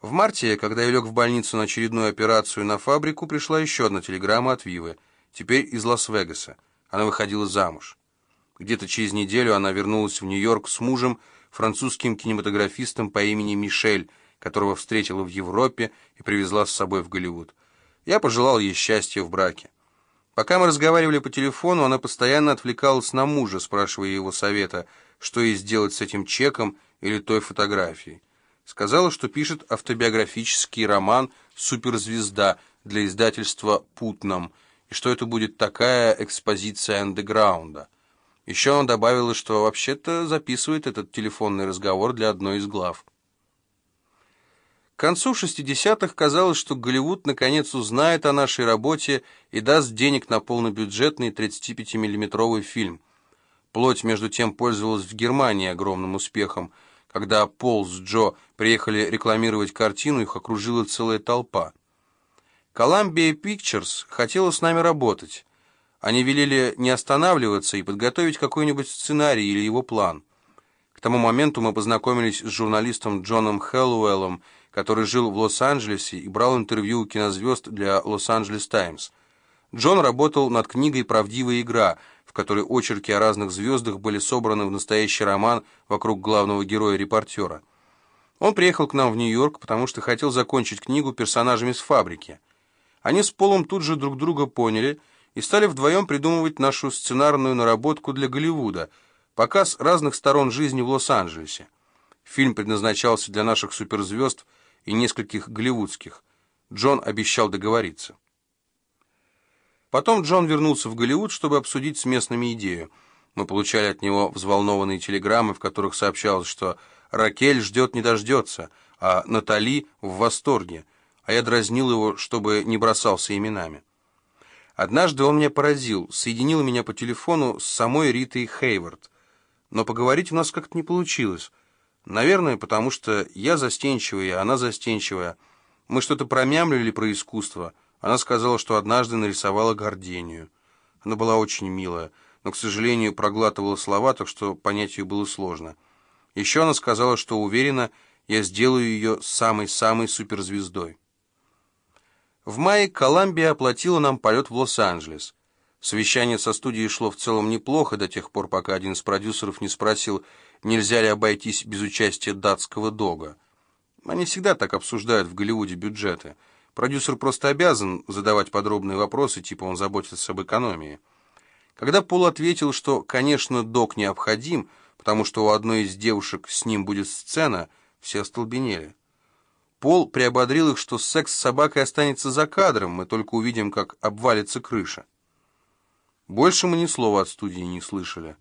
В марте, когда я лег в больницу на очередную операцию на фабрику, пришла еще одна телеграмма от Вивы, теперь из Лас-Вегаса. Она выходила замуж. Где-то через неделю она вернулась в Нью-Йорк с мужем, французским кинематографистом по имени Мишель, которого встретила в Европе и привезла с собой в Голливуд. Я пожелал ей счастья в браке. Пока мы разговаривали по телефону, она постоянно отвлекалась на мужа, спрашивая его совета, что ей сделать с этим чеком или той фотографией. Сказала, что пишет автобиографический роман «Суперзвезда» для издательства «Путнам», и что это будет такая экспозиция андеграунда. Еще она добавила, что вообще-то записывает этот телефонный разговор для одной из глав. К концу 60-х казалось, что Голливуд наконец узнает о нашей работе и даст денег на полнобюджетный 35-миллиметровый фильм. Плоть, между тем, пользовалась в Германии огромным успехом. Когда Пол с Джо приехали рекламировать картину, их окружила целая толпа. Columbia Pictures хотела с нами работать. Они велели не останавливаться и подготовить какой-нибудь сценарий или его план. К тому моменту мы познакомились с журналистом Джоном Хэллоуэллом, который жил в Лос-Анджелесе и брал интервью у кинозвезд для Лос-Анджелес Таймс. Джон работал над книгой «Правдивая игра», в которой очерки о разных звездах были собраны в настоящий роман вокруг главного героя-репортера. Он приехал к нам в Нью-Йорк, потому что хотел закончить книгу персонажами с фабрики. Они с Полом тут же друг друга поняли – и стали вдвоем придумывать нашу сценарную наработку для Голливуда, показ разных сторон жизни в Лос-Анджелесе. Фильм предназначался для наших суперзвезд и нескольких голливудских. Джон обещал договориться. Потом Джон вернулся в Голливуд, чтобы обсудить с местными идею. Мы получали от него взволнованные телеграммы, в которых сообщалось, что Ракель ждет не дождется, а Натали в восторге, а я дразнил его, чтобы не бросался именами. Однажды он меня поразил, соединил меня по телефону с самой Ритой Хейвард. Но поговорить у нас как-то не получилось. Наверное, потому что я застенчивая, она застенчивая. Мы что-то промямлили про искусство. Она сказала, что однажды нарисовала гордению. Она была очень милая, но, к сожалению, проглатывала слова, так что понять ее было сложно. Еще она сказала, что уверена, я сделаю ее самой-самой суперзвездой. В мае Коламбия оплатила нам полет в Лос-Анджелес. Совещание со студией шло в целом неплохо до тех пор, пока один из продюсеров не спросил, нельзя ли обойтись без участия датского дога. Они всегда так обсуждают в Голливуде бюджеты. Продюсер просто обязан задавать подробные вопросы, типа он заботится об экономии. Когда Пол ответил, что, конечно, дог необходим, потому что у одной из девушек с ним будет сцена, все остолбенели. Пол приободрил их, что секс с собакой останется за кадром, мы только увидим, как обвалится крыша. Больше мы ни слова от студии не слышали.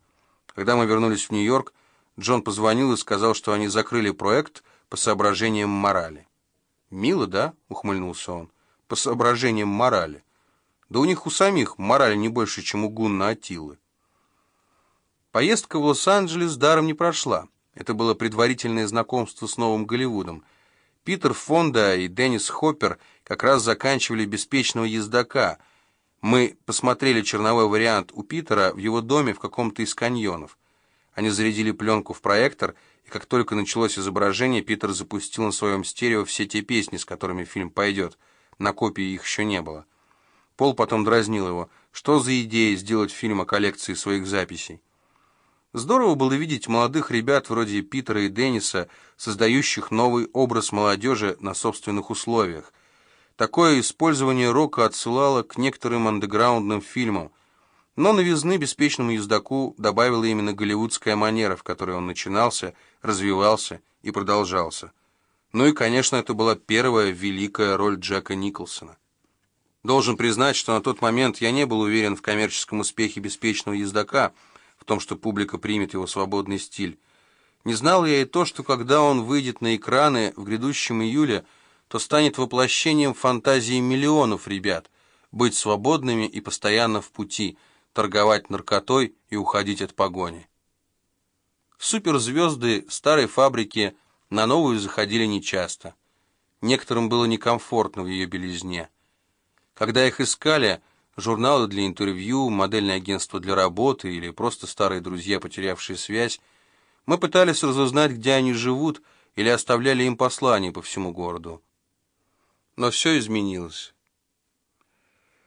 Когда мы вернулись в Нью-Йорк, Джон позвонил и сказал, что они закрыли проект по соображениям морали. «Мило, да?» — ухмыльнулся он. «По соображениям морали. Да у них у самих мораль не больше, чем у Гунна Атилы». Поездка в Лос-Анджелес даром не прошла. Это было предварительное знакомство с новым Голливудом — Питер Фонда и Деннис Хоппер как раз заканчивали «Беспечного ездока». Мы посмотрели черновой вариант у Питера в его доме в каком-то из каньонов. Они зарядили пленку в проектор, и как только началось изображение, Питер запустил на своем стерео все те песни, с которыми фильм пойдет. На копии их еще не было. Пол потом дразнил его. Что за идея сделать фильм о коллекции своих записей? Здорово было видеть молодых ребят вроде Питера и Денниса, создающих новый образ молодежи на собственных условиях. Такое использование рока отсылало к некоторым андеграундным фильмам, но новизны беспечному ездаку добавила именно голливудская манера, в которой он начинался, развивался и продолжался. Ну и, конечно, это была первая великая роль Джека Николсона. Должен признать, что на тот момент я не был уверен в коммерческом успехе беспечного ездока – в том, что публика примет его свободный стиль. Не знал я и то, что когда он выйдет на экраны в грядущем июле, то станет воплощением фантазии миллионов ребят, быть свободными и постоянно в пути, торговать наркотой и уходить от погони. Суперзвезды старой фабрики на новую заходили нечасто. Некоторым было некомфортно в ее белизне. Когда их искали, журналы для интервью, модельное агентство для работы или просто старые друзья, потерявшие связь. Мы пытались разузнать, где они живут, или оставляли им послания по всему городу. Но все изменилось.